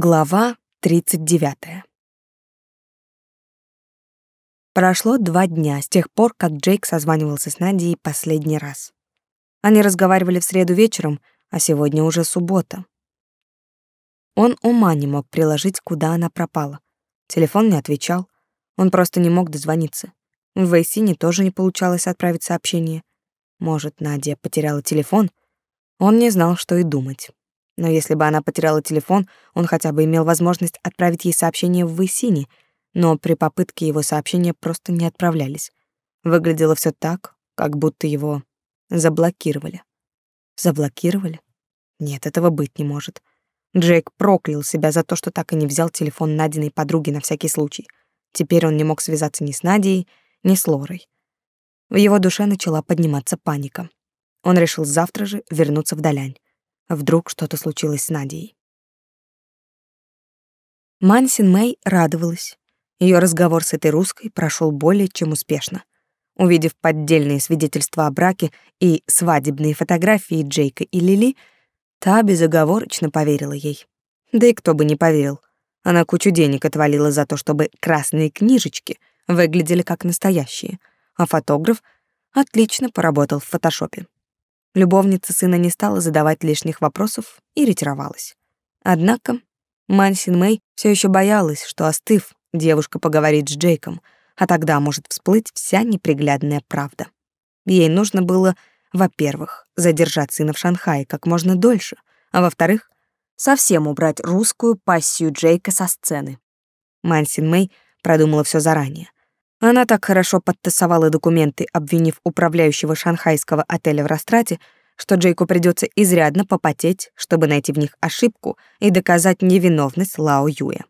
Глава 39. Прошло два дня с тех пор, как Джейк созванивался с Надей последний раз. Они разговаривали в среду вечером, а сегодня уже суббота. Он ума не мог приложить, куда она пропала. Телефон не отвечал, он просто не мог дозвониться. В Вейсине тоже не получалось отправить сообщение. Может, Надя потеряла телефон? Он не знал, что и думать. Но если бы она потеряла телефон, он хотя бы имел возможность отправить ей сообщение в Высине, но при попытке его сообщения просто не отправлялись. Выглядело все так, как будто его заблокировали. Заблокировали? Нет, этого быть не может. Джейк проклял себя за то, что так и не взял телефон Надиной подруги на всякий случай. Теперь он не мог связаться ни с Надей, ни с Лорой. В его душе начала подниматься паника. Он решил завтра же вернуться в Далянь. Вдруг что-то случилось с Надей. Мансин Мэй радовалась. Ее разговор с этой русской прошел более чем успешно. Увидев поддельные свидетельства о браке и свадебные фотографии Джейка и Лили, та безоговорочно поверила ей. Да и кто бы не поверил. Она кучу денег отвалила за то, чтобы красные книжечки выглядели как настоящие, а фотограф отлично поработал в фотошопе. Любовница сына не стала задавать лишних вопросов и ретировалась. Однако Мансин Мэй все еще боялась, что, остыв, девушка поговорит с Джейком, а тогда может всплыть вся неприглядная правда. Ей нужно было, во-первых, задержать сына в Шанхае как можно дольше, а во-вторых, совсем убрать русскую пассию Джейка со сцены. Мансин Мэй продумала все заранее. Она так хорошо подтасовала документы, обвинив управляющего шанхайского отеля в растрате, что Джейку придется изрядно попотеть, чтобы найти в них ошибку и доказать невиновность Лао Юя.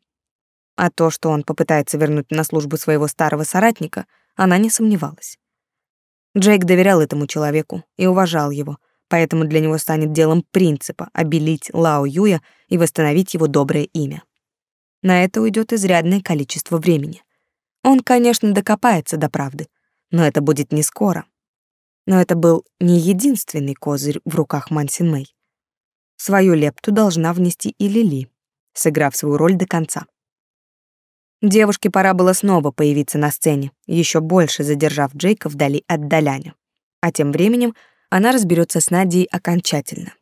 А то, что он попытается вернуть на службу своего старого соратника, она не сомневалась. Джейк доверял этому человеку и уважал его, поэтому для него станет делом принципа обелить Лао Юя и восстановить его доброе имя. На это уйдет изрядное количество времени. Он, конечно, докопается до правды, но это будет не скоро. Но это был не единственный козырь в руках Мансин Мэй. Свою лепту должна внести и Лили, сыграв свою роль до конца. Девушке пора было снова появиться на сцене, еще больше задержав Джейка вдали от Даляня. А тем временем она разберется с Надей окончательно.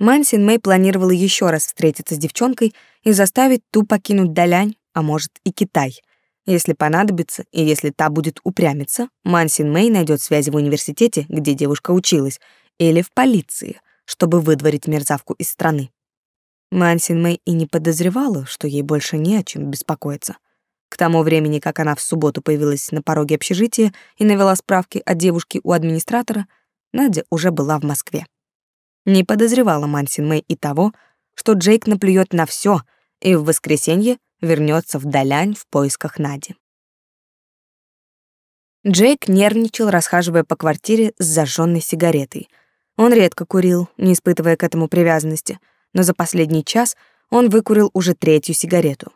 Мансин Мэй планировала еще раз встретиться с девчонкой и заставить ту покинуть Далянь а может и Китай. Если понадобится, и если та будет упрямиться, Мансин Мэй найдет связи в университете, где девушка училась, или в полиции, чтобы выдворить мерзавку из страны. Мансин Мэй и не подозревала, что ей больше не о чем беспокоиться. К тому времени, как она в субботу появилась на пороге общежития и навела справки о девушке у администратора, Надя уже была в Москве. Не подозревала Мансин Мэй и того, что Джейк наплюет на все и в воскресенье вернется в Далянь в поисках Нади. Джейк нервничал, расхаживая по квартире с зажженной сигаретой. Он редко курил, не испытывая к этому привязанности, но за последний час он выкурил уже третью сигарету.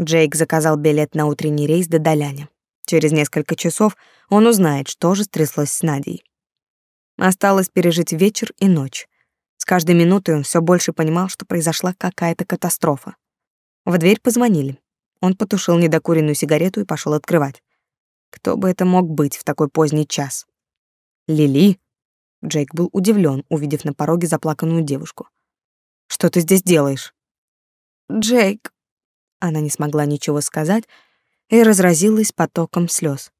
Джейк заказал билет на утренний рейс до Даляня. Через несколько часов он узнает, что же стряслось с Надей. Осталось пережить вечер и ночь. С каждой минутой он все больше понимал, что произошла какая-то катастрофа. В дверь позвонили. Он потушил недокуренную сигарету и пошел открывать. Кто бы это мог быть в такой поздний час? Лили? Джейк был удивлен, увидев на пороге заплаканную девушку. Что ты здесь делаешь? Джейк. Она не смогла ничего сказать и разразилась потоком слез.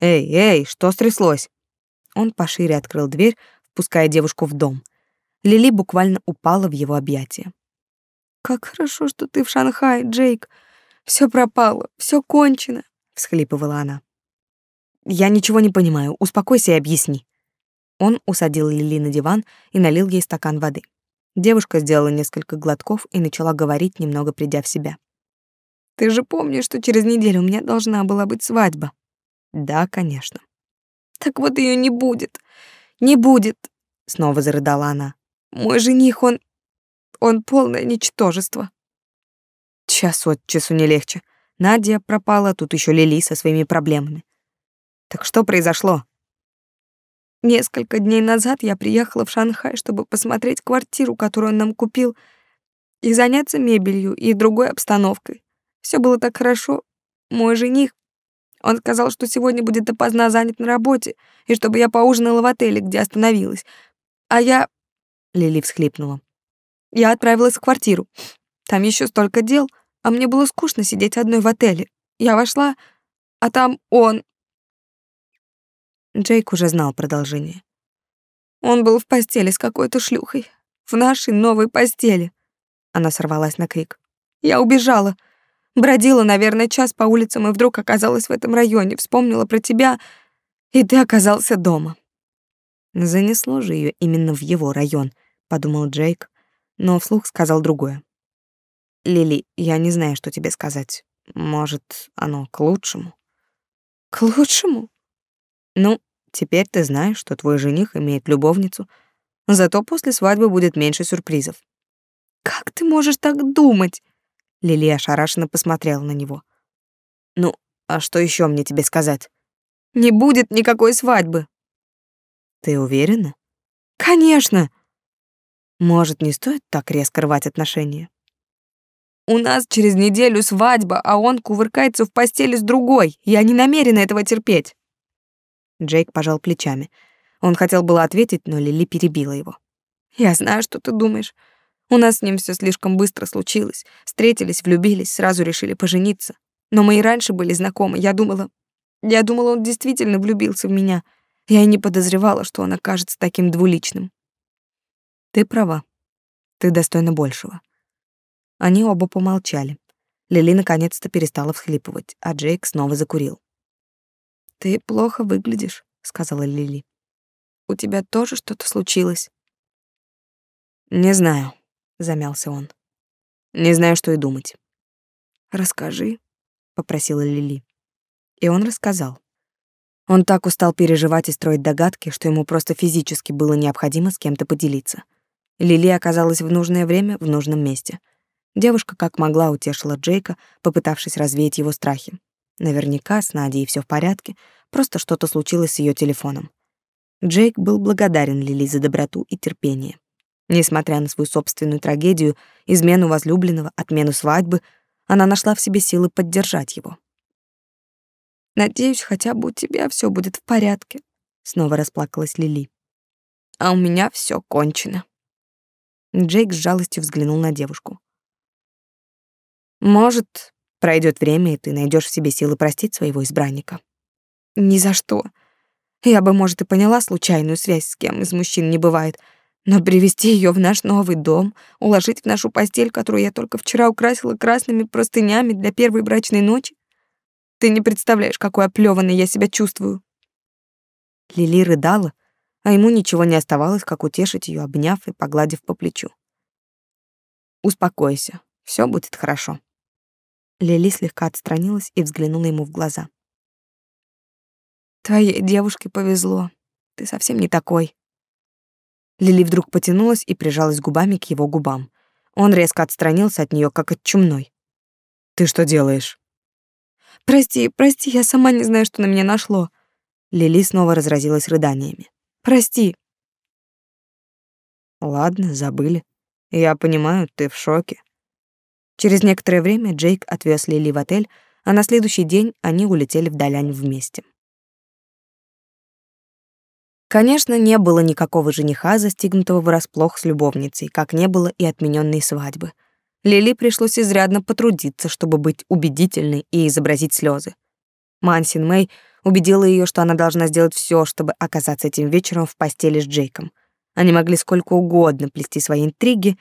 Эй, эй, что стряслось? Он пошире открыл дверь, впуская девушку в дом. Лили буквально упала в его объятия. Как хорошо, что ты в Шанхае, Джейк. Все пропало, все кончено, всхлипывала она. Я ничего не понимаю. Успокойся и объясни. Он усадил Лили на диван и налил ей стакан воды. Девушка сделала несколько глотков и начала говорить, немного придя в себя. Ты же помнишь, что через неделю у меня должна была быть свадьба? Да, конечно. Так вот ее не будет. Не будет, снова зарыдала она. Мой жених, он он полное ничтожество. Час от часу не легче. Надя пропала, тут еще Лили со своими проблемами. Так что произошло? Несколько дней назад я приехала в Шанхай, чтобы посмотреть квартиру, которую он нам купил. и заняться мебелью и другой обстановкой. Все было так хорошо. Мой жених, он сказал, что сегодня будет допоздна занят на работе, и чтобы я поужинала в отеле, где остановилась. А я... Лили всхлипнула. Я отправилась в квартиру. Там еще столько дел, а мне было скучно сидеть одной в отеле. Я вошла, а там он... Джейк уже знал продолжение. Он был в постели с какой-то шлюхой. В нашей новой постели. Она сорвалась на крик. Я убежала. Бродила, наверное, час по улицам и вдруг оказалась в этом районе, вспомнила про тебя, и ты оказался дома. Занесло же ее именно в его район, подумал Джейк, но вслух сказал другое. Лили, я не знаю, что тебе сказать. Может, оно к лучшему? К лучшему? Ну, теперь ты знаешь, что твой жених имеет любовницу, зато после свадьбы будет меньше сюрпризов. Как ты можешь так думать? Лилия ошарашенно посмотрела на него. Ну, а что еще мне тебе сказать? Не будет никакой свадьбы. Ты уверена? Конечно. Может, не стоит так резко рвать отношения? У нас через неделю свадьба, а он кувыркается в постели с другой. Я не намерена этого терпеть. Джейк пожал плечами. Он хотел было ответить, но Лили перебила его. Я знаю, что ты думаешь. У нас с ним все слишком быстро случилось. Встретились, влюбились, сразу решили пожениться. Но мы и раньше были знакомы. Я думала... Я думала, он действительно влюбился в меня. Я и не подозревала, что он окажется таким двуличным. Ты права. Ты достойна большего. Они оба помолчали. Лили наконец-то перестала всхлипывать, а Джейк снова закурил. «Ты плохо выглядишь», — сказала Лили. «У тебя тоже что-то случилось?» «Не знаю», замялся он. Не знаю, что и думать. Расскажи, попросила Лили. И он рассказал. Он так устал переживать и строить догадки, что ему просто физически было необходимо с кем-то поделиться. Лили оказалась в нужное время в нужном месте. Девушка как могла утешила Джейка, попытавшись развеять его страхи. Наверняка с Надей все в порядке, просто что-то случилось с ее телефоном. Джейк был благодарен Лили за доброту и терпение. Несмотря на свою собственную трагедию, измену возлюбленного, отмену свадьбы, она нашла в себе силы поддержать его. «Надеюсь, хотя бы у тебя все будет в порядке», — снова расплакалась Лили. «А у меня все кончено». Джейк с жалостью взглянул на девушку. «Может, пройдет время, и ты найдешь в себе силы простить своего избранника». «Ни за что. Я бы, может, и поняла случайную связь с кем из мужчин не бывает», — но привести ее в наш новый дом, уложить в нашу постель, которую я только вчера украсила красными простынями для первой брачной ночи? Ты не представляешь, какой оплёванной я себя чувствую. Лили рыдала, а ему ничего не оставалось, как утешить ее, обняв и погладив по плечу. Успокойся, все будет хорошо. Лили слегка отстранилась и взглянула ему в глаза. Твоей девушке повезло. Ты совсем не такой. Лили вдруг потянулась и прижалась губами к его губам. Он резко отстранился от нее, как от чумной. «Ты что делаешь?» «Прости, прости, я сама не знаю, что на меня нашло». Лили снова разразилась рыданиями. «Прости». «Ладно, забыли. Я понимаю, ты в шоке». Через некоторое время Джейк отвез Лили в отель, а на следующий день они улетели в Далянь вместе. Конечно, не было никакого жениха, застигнутого врасплох с любовницей, как не было и отмененной свадьбы. Лили пришлось изрядно потрудиться, чтобы быть убедительной и изобразить слезы. Мансин Мэй убедила ее, что она должна сделать все, чтобы оказаться этим вечером в постели с Джейком. Они могли сколько угодно плести свои интриги,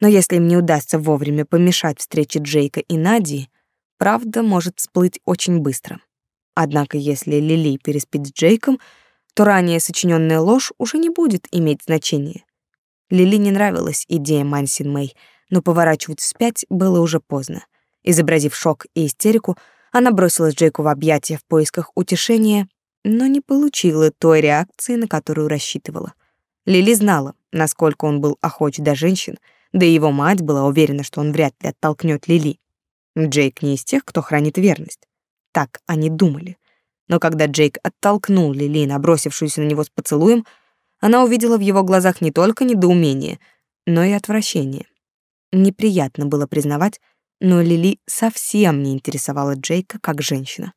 но если им не удастся вовремя помешать встрече Джейка и Надии, правда может всплыть очень быстро. Однако если Лили переспит с Джейком — то ранее сочиненная ложь уже не будет иметь значения. Лили не нравилась идея Мансин Мэй, но поворачивать вспять было уже поздно. Изобразив шок и истерику, она бросилась Джейку в объятия в поисках утешения, но не получила той реакции, на которую рассчитывала. Лили знала, насколько он был охоч до женщин, да и его мать была уверена, что он вряд ли оттолкнет Лили. Джейк не из тех, кто хранит верность. Так они думали. Но когда Джейк оттолкнул Лили, набросившуюся на него с поцелуем, она увидела в его глазах не только недоумение, но и отвращение. неприятно было признавать, но Лили совсем не интересовала Джейка как женщина,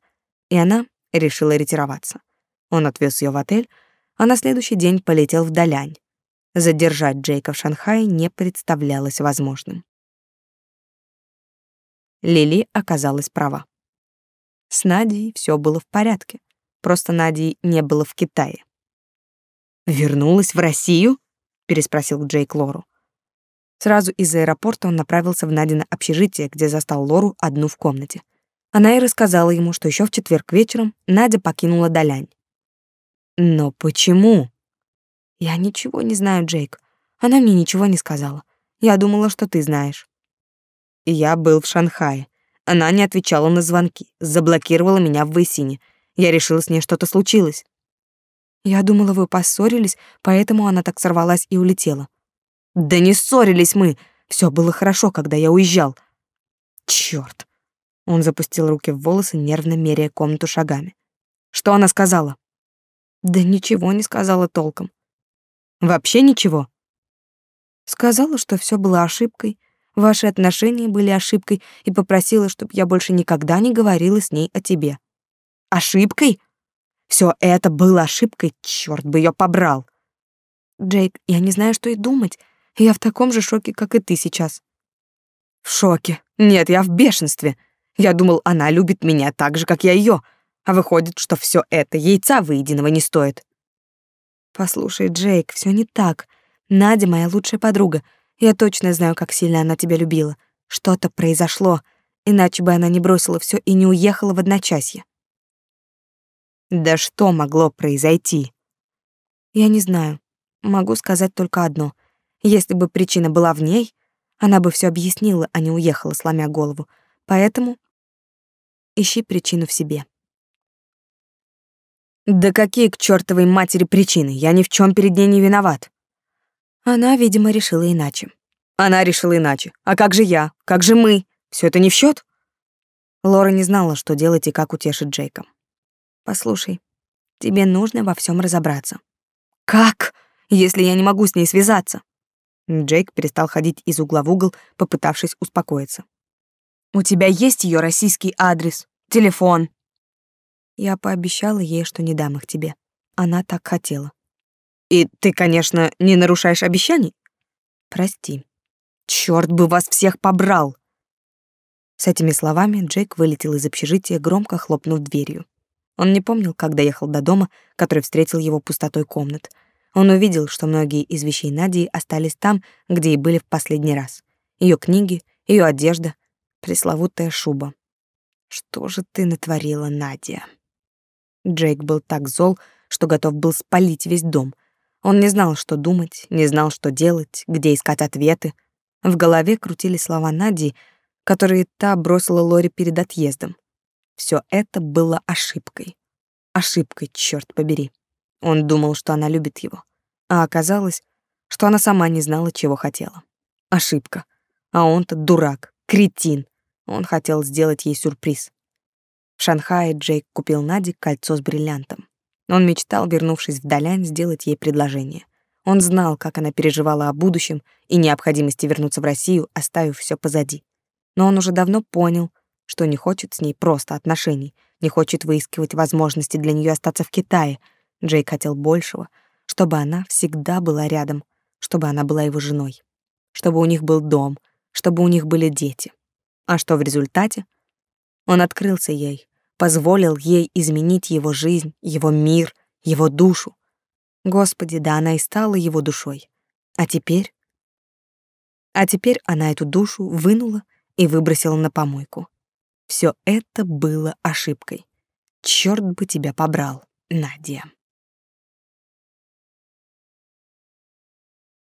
и она решила ретироваться. Он отвез ее в отель, а на следующий день полетел в Далянь. Задержать Джейка в Шанхае не представлялось возможным. Лили оказалась права. С Надей все было в порядке, просто Нади не было в Китае. «Вернулась в Россию?» — переспросил Джейк Лору. Сразу из аэропорта он направился в Надино общежитие, где застал Лору одну в комнате. Она и рассказала ему, что еще в четверг вечером Надя покинула Далянь. «Но почему?» «Я ничего не знаю, Джейк. Она мне ничего не сказала. Я думала, что ты знаешь». «Я был в Шанхае. Она не отвечала на звонки, заблокировала меня в Высине. Я решила, с ней что-то случилось. Я думала, вы поссорились, поэтому она так сорвалась и улетела. Да не ссорились мы. Все было хорошо, когда я уезжал. Черт! Он запустил руки в волосы, нервно меряя комнату шагами. Что она сказала? Да ничего не сказала толком. Вообще ничего. Сказала, что все было ошибкой, ваши отношения были ошибкой и попросила, чтобы я больше никогда не говорила с ней о тебе. Ошибкой? Все это было ошибкой, черт бы ее побрал. Джейк, я не знаю, что и думать. Я в таком же шоке, как и ты сейчас. В шоке? Нет, я в бешенстве. Я думал, она любит меня так же, как я ее, а выходит, что все это яйца выеденного не стоит. Послушай, Джейк, все не так. Надя моя лучшая подруга. Я точно знаю, как сильно она тебя любила. Что-то произошло, иначе бы она не бросила все и не уехала в одночасье. Да что могло произойти? Я не знаю. Могу сказать только одно. Если бы причина была в ней, она бы все объяснила, а не уехала, сломя голову. Поэтому ищи причину в себе. Да какие к чертовой матери причины? Я ни в чем перед ней не виноват. Она, видимо, решила иначе. Она решила иначе. А как же я? Как же мы? Все это не в счет? Лора не знала, что делать и как утешить Джейка. Послушай, тебе нужно во всем разобраться. Как, если я не могу с ней связаться? Джейк перестал ходить из угла в угол, попытавшись успокоиться. У тебя есть ее российский адрес, телефон? Я пообещала ей, что не дам их тебе. Она так хотела. И ты, конечно, не нарушаешь обещаний? Прости. Черт бы вас всех побрал. С этими словами Джейк вылетел из общежития, громко хлопнув дверью. Он не помнил, как доехал до дома, который встретил его пустотой комнат. Он увидел, что многие из вещей Нади остались там, где и были в последний раз. Ее книги, ее одежда, пресловутая шуба. Что же ты натворила, Надя? Джейк был так зол, что готов был спалить весь дом. Он не знал, что думать, не знал, что делать, где искать ответы. В голове крутили слова Нади, которые та бросила Лори перед отъездом. Все это было ошибкой. Ошибкой, черт побери. Он думал, что она любит его, а оказалось, что она сама не знала, чего хотела. Ошибка. А он-то дурак, кретин. Он хотел сделать ей сюрприз. В Шанхае Джейк купил Наде кольцо с бриллиантом. Он мечтал, вернувшись в Далянь, сделать ей предложение. Он знал, как она переживала о будущем и необходимости вернуться в Россию, оставив все позади. Но он уже давно понял, что не хочет с ней просто отношений, не хочет выискивать возможности для нее остаться в Китае. Джейк хотел большего, чтобы она всегда была рядом, чтобы она была его женой, чтобы у них был дом, чтобы у них были дети. А что в результате? Он открылся ей, позволил ей изменить его жизнь, его мир, его душу. Господи, да она и стала его душой. А теперь? А теперь она эту душу вынула и выбросила на помойку. Все это было ошибкой. Черт бы тебя побрал, Надя.